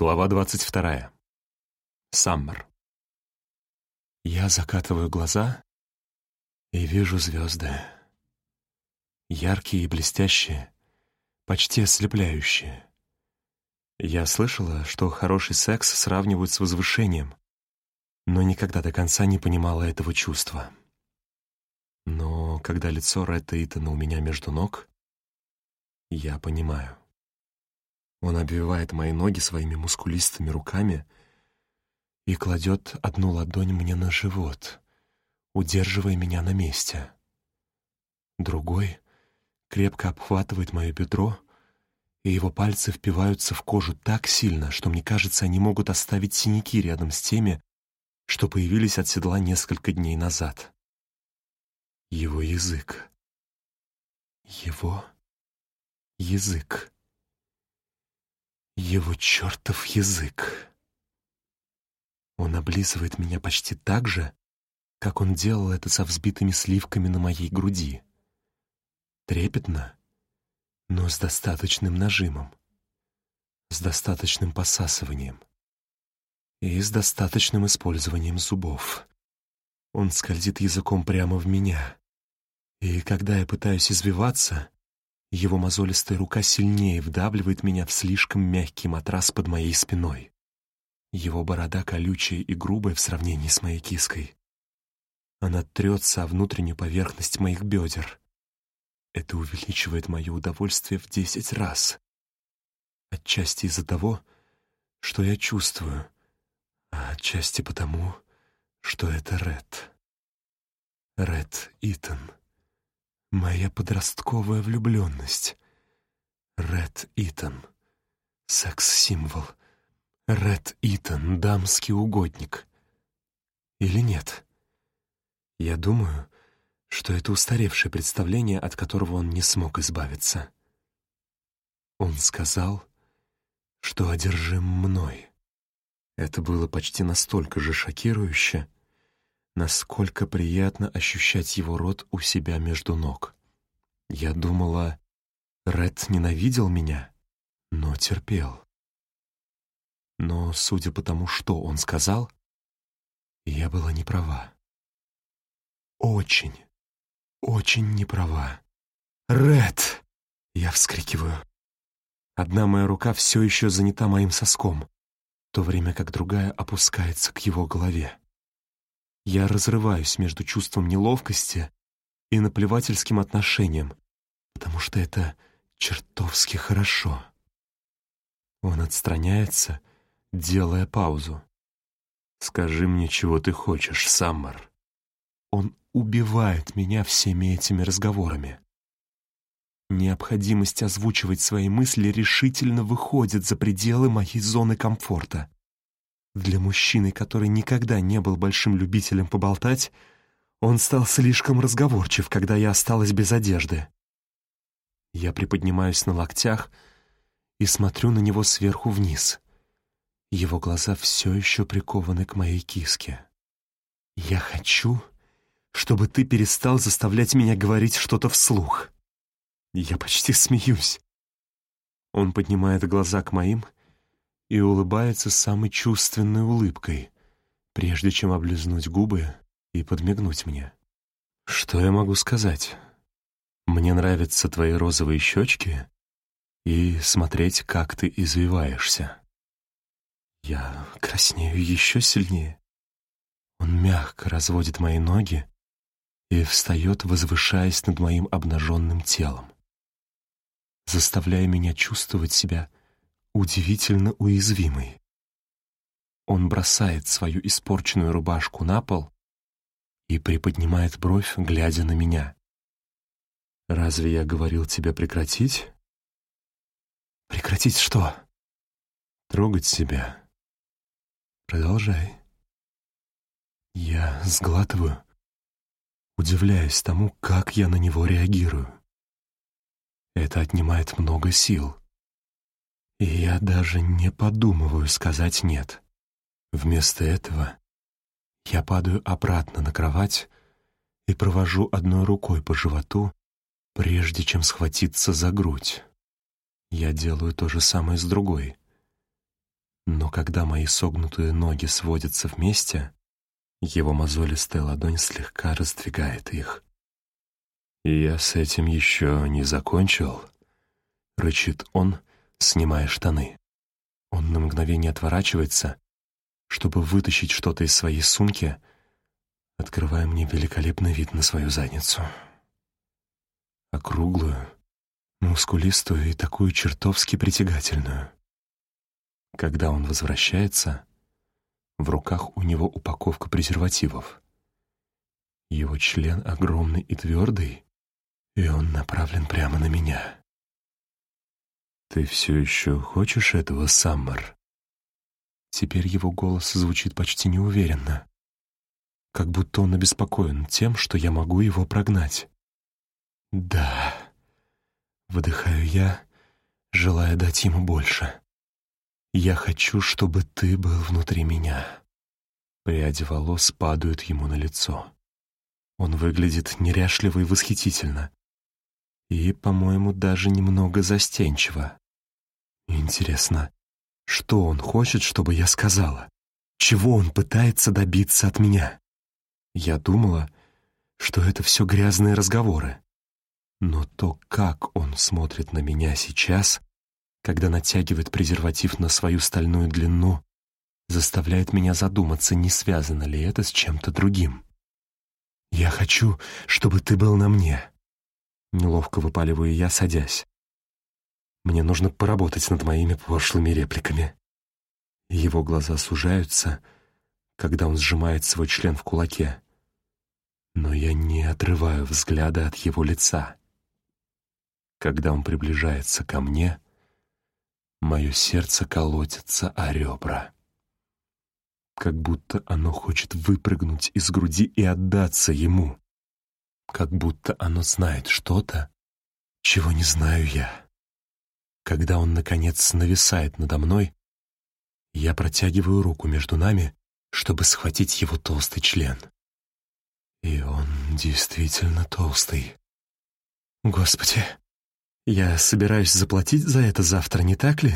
Глава двадцать вторая. Саммер. Я закатываю глаза и вижу звезды. Яркие и блестящие, почти ослепляющие. Я слышала, что хороший секс сравнивают с возвышением, но никогда до конца не понимала этого чувства. Но когда лицо Ретта Итана у меня между ног, я понимаю. Он обвивает мои ноги своими мускулистыми руками и кладет одну ладонь мне на живот, удерживая меня на месте. Другой крепко обхватывает мое бедро, и его пальцы впиваются в кожу так сильно, что мне кажется, они могут оставить синяки рядом с теми, что появились от седла несколько дней назад. Его язык. Его язык. Его чертов язык. Он облизывает меня почти так же, как он делал это со взбитыми сливками на моей груди. Трепетно, но с достаточным нажимом, с достаточным посасыванием и с достаточным использованием зубов. Он скользит языком прямо в меня, и когда я пытаюсь извиваться, его мозолистая рука сильнее вдавливает меня в слишком мягкий матрас под моей спиной. Его борода колючая и грубая в сравнении с моей киской. Она трется о внутреннюю поверхность моих бедер. Это увеличивает мое удовольствие в десять раз. Отчасти из-за того, что я чувствую, а отчасти потому, что это Ред. Ред Итан. Моя подростковая влюбленность. Ред Итан. Секс-символ. Ред Итан, дамский угодник. Или нет? Я думаю, что это устаревшее представление, от которого он не смог избавиться. Он сказал, что одержим мной. Это было почти настолько же шокирующе, насколько приятно ощущать его рот у себя между ног. Я думала, Ред ненавидел меня, но терпел. Но, судя по тому, что он сказал, я была не права. Очень, очень не права. «Ред!» — я вскрикиваю. Одна моя рука все еще занята моим соском, в то время как другая опускается к его голове. Я разрываюсь между чувством неловкости и наплевательским отношением, потому что это чертовски хорошо. Он отстраняется, делая паузу. «Скажи мне, чего ты хочешь, Саммер». Он убивает меня всеми этими разговорами. Необходимость озвучивать свои мысли решительно выходит за пределы моей зоны комфорта. Для мужчины, который никогда не был большим любителем поболтать, он стал слишком разговорчив, когда я осталась без одежды. Я приподнимаюсь на локтях и смотрю на него сверху вниз. Его глаза все еще прикованы к моей киске. «Я хочу, чтобы ты перестал заставлять меня говорить что-то вслух». Я почти смеюсь. Он поднимает глаза к моим — и улыбается самой чувственной улыбкой, прежде чем облизнуть губы и подмигнуть мне. Что я могу сказать? Мне нравятся твои розовые щечки и смотреть, как ты извиваешься. Я краснею еще сильнее. Он мягко разводит мои ноги и встает, возвышаясь над моим обнаженным телом, заставляя меня чувствовать себя удивительно уязвимый. Он бросает свою испорченную рубашку на пол и приподнимает бровь, глядя на меня. «Разве я говорил тебе прекратить?» «Прекратить что?» «Трогать себя. Продолжай». Я сглатываю, удивляясь тому, как я на него реагирую. Это отнимает много сил. И я даже не подумываю сказать «нет». Вместо этого я падаю обратно на кровать и провожу одной рукой по животу, прежде чем схватиться за грудь. Я делаю то же самое с другой. Но когда мои согнутые ноги сводятся вместе, его мозолистая ладонь слегка раздвигает их. «И я с этим еще не закончил», — рычит он, снимая штаны. Он на мгновение отворачивается, чтобы вытащить что-то из своей сумки, открывая мне великолепный вид на свою задницу. Округлую, мускулистую и такую чертовски притягательную. Когда он возвращается, в руках у него упаковка презервативов. Его член огромный и твердый, и он направлен прямо на меня. «Ты все еще хочешь этого, Саммер?» Теперь его голос звучит почти неуверенно, как будто он обеспокоен тем, что я могу его прогнать. «Да», — выдыхаю я, желая дать ему больше. «Я хочу, чтобы ты был внутри меня». Пряди волос падают ему на лицо. Он выглядит неряшливо и восхитительно. И, по-моему, даже немного застенчиво. Интересно, что он хочет, чтобы я сказала? Чего он пытается добиться от меня? Я думала, что это все грязные разговоры. Но то, как он смотрит на меня сейчас, когда натягивает презерватив на свою стальную длину, заставляет меня задуматься, не связано ли это с чем-то другим. «Я хочу, чтобы ты был на мне», — неловко выпаливаю я, садясь. Мне нужно поработать над моими пошлыми репликами. Его глаза сужаются, когда он сжимает свой член в кулаке. Но я не отрываю взгляда от его лица. Когда он приближается ко мне, мое сердце колотится о ребра. Как будто оно хочет выпрыгнуть из груди и отдаться ему. Как будто оно знает что-то, чего не знаю я. Когда он, наконец, нависает надо мной, я протягиваю руку между нами, чтобы схватить его толстый член. И он действительно толстый. Господи, я собираюсь заплатить за это завтра, не так ли?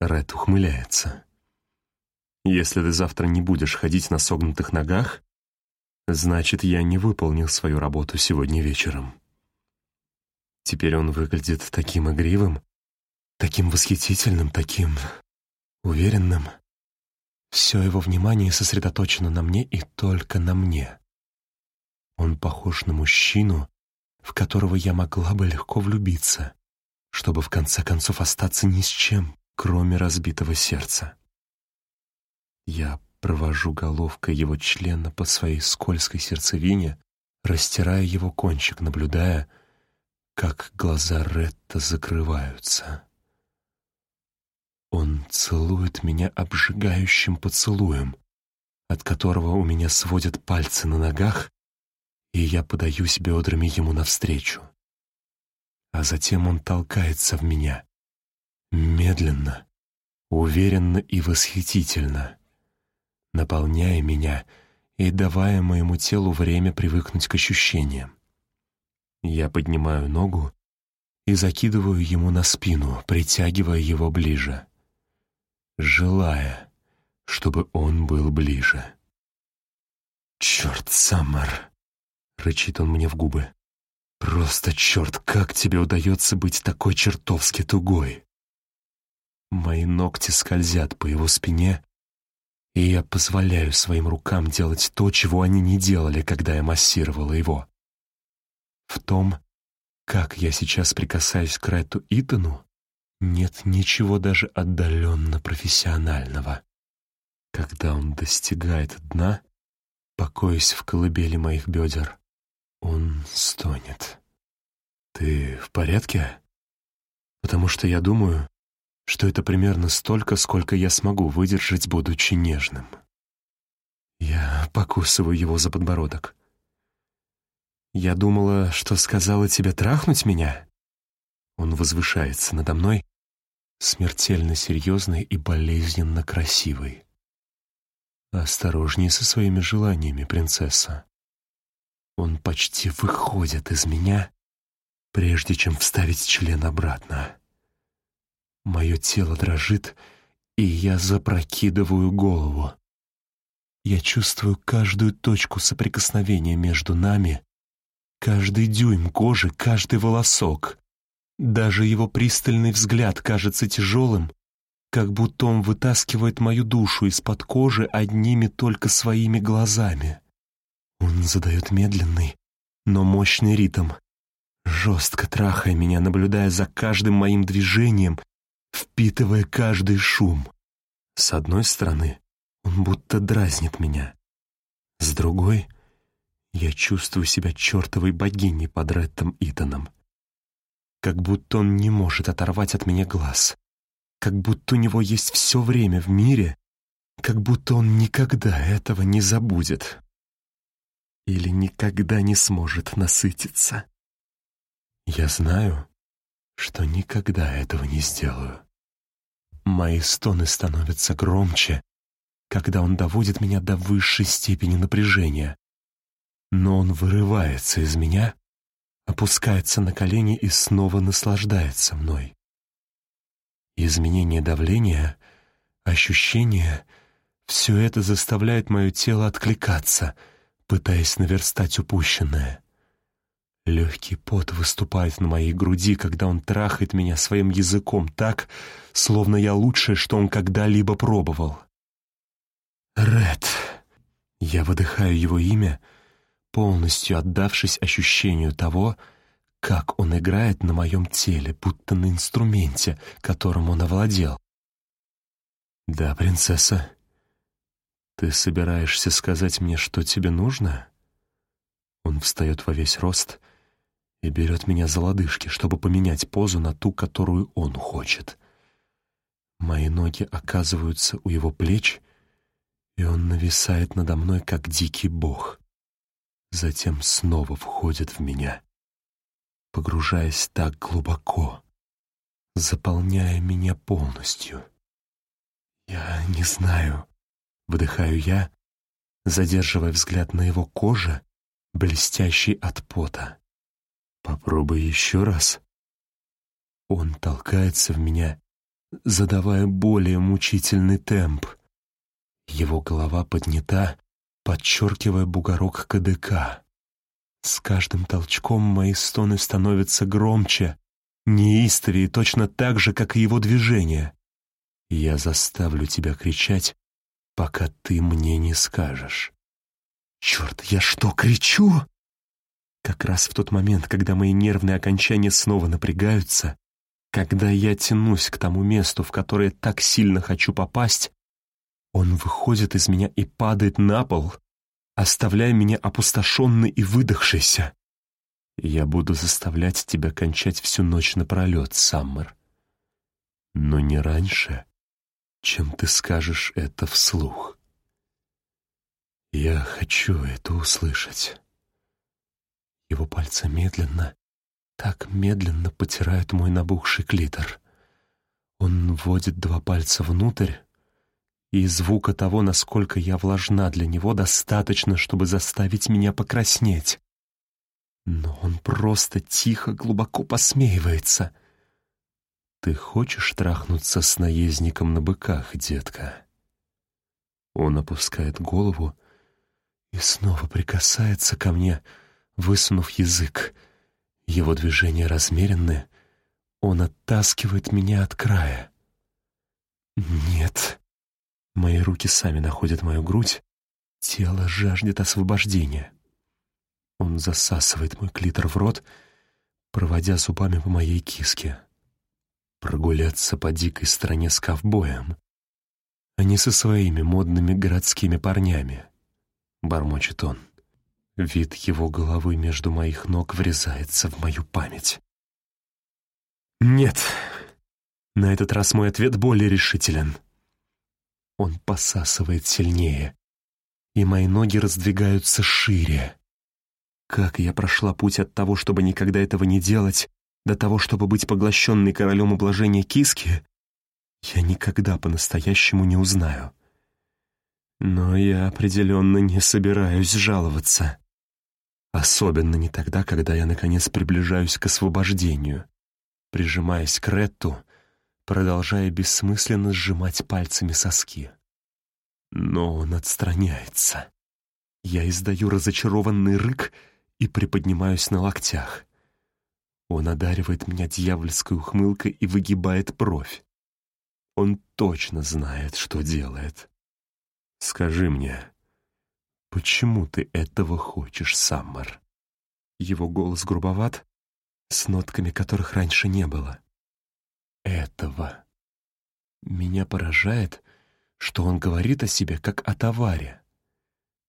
Ред ухмыляется. Если ты завтра не будешь ходить на согнутых ногах, значит, я не выполнил свою работу сегодня вечером. Теперь он выглядит таким игривым, таким восхитительным, таким уверенным. Все его внимание сосредоточено на мне и только на мне. Он похож на мужчину, в которого я могла бы легко влюбиться, чтобы в конце концов остаться ни с чем, кроме разбитого сердца. Я провожу головкой его члена по своей скользкой сердцевине, растирая его кончик, наблюдая, как глаза Ретта закрываются. Он целует меня обжигающим поцелуем, от которого у меня сводят пальцы на ногах, и я подаюсь бедрами ему навстречу. А затем он толкается в меня, медленно, уверенно и восхитительно, наполняя меня и давая моему телу время привыкнуть к ощущениям. Я поднимаю ногу и закидываю ему на спину, притягивая его ближе, желая, чтобы он был ближе. «Черт, Саммер!» — рычит он мне в губы. «Просто черт, как тебе удается быть такой чертовски тугой!» Мои ногти скользят по его спине, и я позволяю своим рукам делать то, чего они не делали, когда я массировала его. В том, как я сейчас прикасаюсь к Райту Итану, нет ничего даже отдаленно профессионального. Когда он достигает дна, покоясь в колыбели моих бедер, он стонет. «Ты в порядке?» «Потому что я думаю, что это примерно столько, сколько я смогу выдержать, будучи нежным». Я покусываю его за подбородок. Я думала, что сказала тебе трахнуть меня. Он возвышается надо мной, смертельно серьезный и болезненно красивый. Осторожнее со своими желаниями, принцесса. Он почти выходит из меня, прежде чем вставить член обратно. Мое тело дрожит, и я запрокидываю голову. Я чувствую каждую точку соприкосновения между нами, каждый дюйм кожи, каждый волосок. Даже его пристальный взгляд кажется тяжелым, как будто он вытаскивает мою душу из-под кожи одними только своими глазами. Он задает медленный, но мощный ритм, жестко трахая меня, наблюдая за каждым моим движением, впитывая каждый шум. С одной стороны, он будто дразнит меня. С другой, я чувствую себя чертовой богиней под Реттом Итаном. Как будто он не может оторвать от меня глаз. Как будто у него есть все время в мире, как будто он никогда этого не забудет. Или никогда не сможет насытиться. Я знаю, что никогда этого не сделаю. Мои стоны становятся громче, когда он доводит меня до высшей степени напряжения. Но он вырывается из меня, опускается на колени и снова наслаждается мной. Изменение давления, ощущения — все это заставляет мое тело откликаться, пытаясь наверстать упущенное. Легкий пот выступает на моей груди, когда он трахает меня своим языком так, словно я лучшее, что он когда-либо пробовал. Ред. Я выдыхаю его имя, полностью отдавшись ощущению того, как он играет на моем теле, будто на инструменте, которым он овладел. «Да, принцесса, ты собираешься сказать мне, что тебе нужно?» Он встает во весь рост и берет меня за лодыжки, чтобы поменять позу на ту, которую он хочет. Мои ноги оказываются у его плеч, и он нависает надо мной, как дикий бог. Затем снова входит в меня, погружаясь так глубоко, заполняя меня полностью. «Я не знаю», — выдыхаю я, задерживая взгляд на его коже, блестящий от пота. «Попробуй еще раз». Он толкается в меня, задавая более мучительный темп. Его голова поднята, подчеркивая бугорок КДК. С каждым толчком мои стоны становятся громче, неистовее точно так же, как и его движения. Я заставлю тебя кричать, пока ты мне не скажешь. Черт, я что, кричу? Как раз в тот момент, когда мои нервные окончания снова напрягаются, когда я тянусь к тому месту, в которое так сильно хочу попасть, он выходит из меня и падает на пол, оставляя меня опустошенной и выдохшейся. Я буду заставлять тебя кончать всю ночь напролет, Саммер. Но не раньше, чем ты скажешь это вслух. Я хочу это услышать. Его пальцы медленно, так медленно потирают мой набухший клитор. Он вводит два пальца внутрь, и звука того, насколько я влажна для него, достаточно, чтобы заставить меня покраснеть. Но он просто тихо, глубоко посмеивается. «Ты хочешь трахнуться с наездником на быках, детка?» Он опускает голову и снова прикасается ко мне, высунув язык. Его движения размеренны, он оттаскивает меня от края. «Нет», Мои руки сами находят мою грудь. Тело жаждет освобождения. Он засасывает мой клитор в рот, проводя зубами по моей киске. Прогуляться по дикой стране с ковбоем, а не со своими модными городскими парнями, — бормочет он. Вид его головы между моих ног врезается в мою память. «Нет!» На этот раз мой ответ более решителен — он посасывает сильнее, и мои ноги раздвигаются шире. Как я прошла путь от того, чтобы никогда этого не делать, до того, чтобы быть поглощенной королем ублажения киски, я никогда по-настоящему не узнаю. Но я определенно не собираюсь жаловаться. Особенно не тогда, когда я, наконец, приближаюсь к освобождению. Прижимаясь к Ретту, продолжая бессмысленно сжимать пальцами соски. Но он отстраняется. Я издаю разочарованный рык и приподнимаюсь на локтях. Он одаривает меня дьявольской ухмылкой и выгибает бровь. Он точно знает, что делает. «Скажи мне, почему ты этого хочешь, Саммер?» Его голос грубоват, с нотками которых раньше не было. «Этого». Меня поражает, что он говорит о себе как о товаре.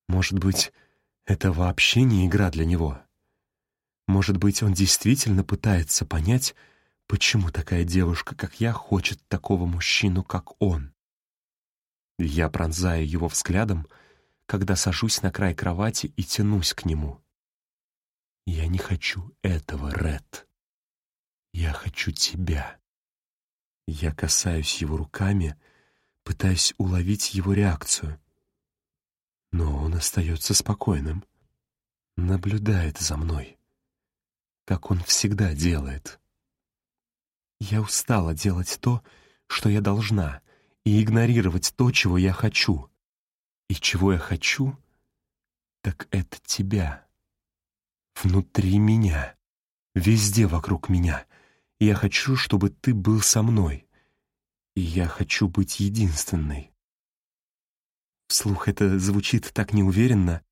Может быть, это вообще не игра для него? Может быть, он действительно пытается понять, почему такая девушка, как я, хочет такого мужчину, как он? Я пронзаю его взглядом, когда сажусь на край кровати и тянусь к нему. Я не хочу этого, Ред. Я хочу тебя. Я касаюсь его руками, пытаясь уловить его реакцию. Но он остается спокойным, наблюдает за мной как он всегда делает. Я устала делать то, что я должна, и игнорировать то, чего я хочу. И чего я хочу, так это тебя. Внутри меня, везде вокруг меня. Я хочу, чтобы ты был со мной. И я хочу быть единственной. Вслух это звучит так неуверенно,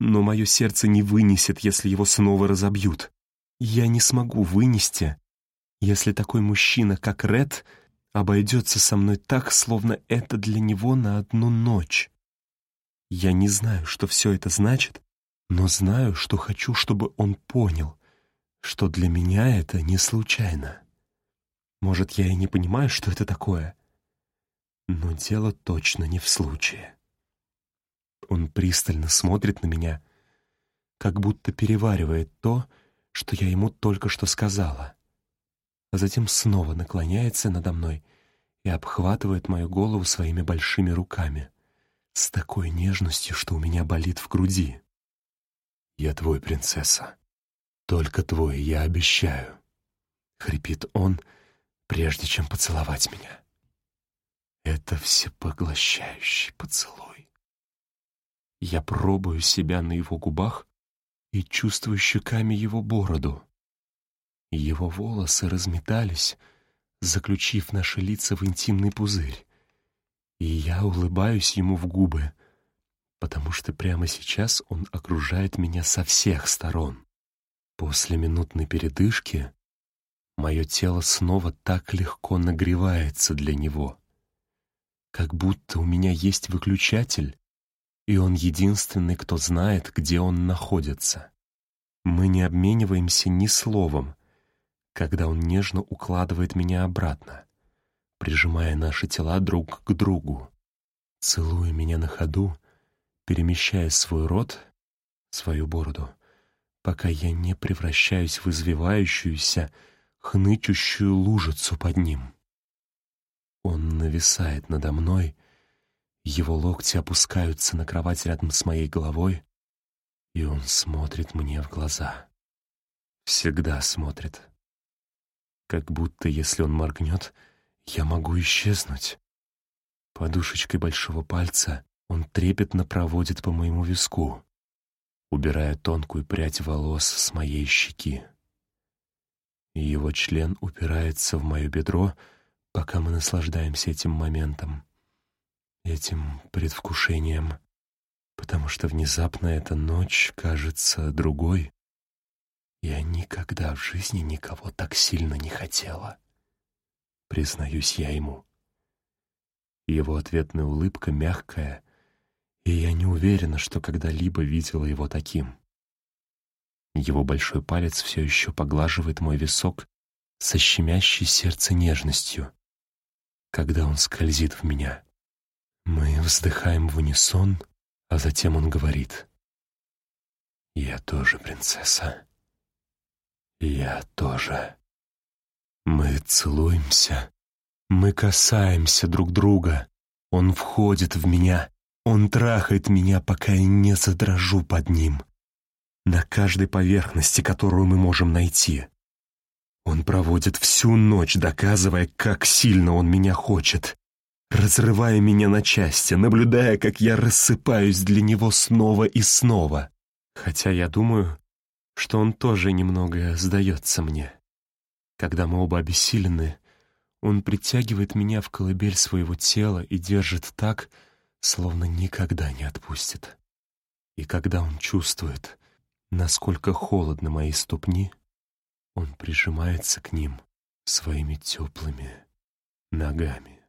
но мое сердце не вынесет, если его снова разобьют. Я не смогу вынести, если такой мужчина, как Ред, обойдется со мной так, словно это для него на одну ночь. Я не знаю, что все это значит, но знаю, что хочу, чтобы он понял, что для меня это не случайно. Может, я и не понимаю, что это такое, но дело точно не в случае. Он пристально смотрит на меня, как будто переваривает то, что я ему только что сказала. А затем снова наклоняется надо мной и обхватывает мою голову своими большими руками с такой нежностью, что у меня болит в груди. «Я твой, принцесса. Только твой, я обещаю», — хрипит он, прежде чем поцеловать меня. Это всепоглощающий поцелуй. Я пробую себя на его губах, и чувствую щеками его бороду. Его волосы разметались, заключив наши лица в интимный пузырь. И я улыбаюсь ему в губы, потому что прямо сейчас он окружает меня со всех сторон. После минутной передышки мое тело снова так легко нагревается для него, как будто у меня есть выключатель, и он единственный, кто знает, где он находится. Мы не обмениваемся ни словом, когда он нежно укладывает меня обратно, прижимая наши тела друг к другу, целуя меня на ходу, перемещая свой рот, свою бороду, пока я не превращаюсь в извивающуюся, хнычущую лужицу под ним. Он нависает надо мной, его локти опускаются на кровать рядом с моей головой, и он смотрит мне в глаза. Всегда смотрит. Как будто, если он моргнет, я могу исчезнуть. Подушечкой большого пальца он трепетно проводит по моему виску, убирая тонкую прядь волос с моей щеки. Его член упирается в мое бедро, пока мы наслаждаемся этим моментом этим предвкушением, потому что внезапно эта ночь кажется другой. Я никогда в жизни никого так сильно не хотела. Признаюсь я ему. Его ответная улыбка мягкая, и я не уверена, что когда-либо видела его таким. Его большой палец все еще поглаживает мой висок со щемящей сердце нежностью, когда он скользит в меня. Мы вздыхаем в унисон, а затем он говорит. «Я тоже принцесса. Я тоже». Мы целуемся, мы касаемся друг друга. Он входит в меня, он трахает меня, пока я не задрожу под ним. На каждой поверхности, которую мы можем найти. Он проводит всю ночь, доказывая, как сильно он меня хочет, разрывая меня на части, наблюдая, как я рассыпаюсь для него снова и снова. Хотя я думаю, что он тоже немного сдается мне. Когда мы оба обессилены, он притягивает меня в колыбель своего тела и держит так, словно никогда не отпустит. И когда он чувствует, насколько холодны мои ступни, он прижимается к ним своими теплыми ногами.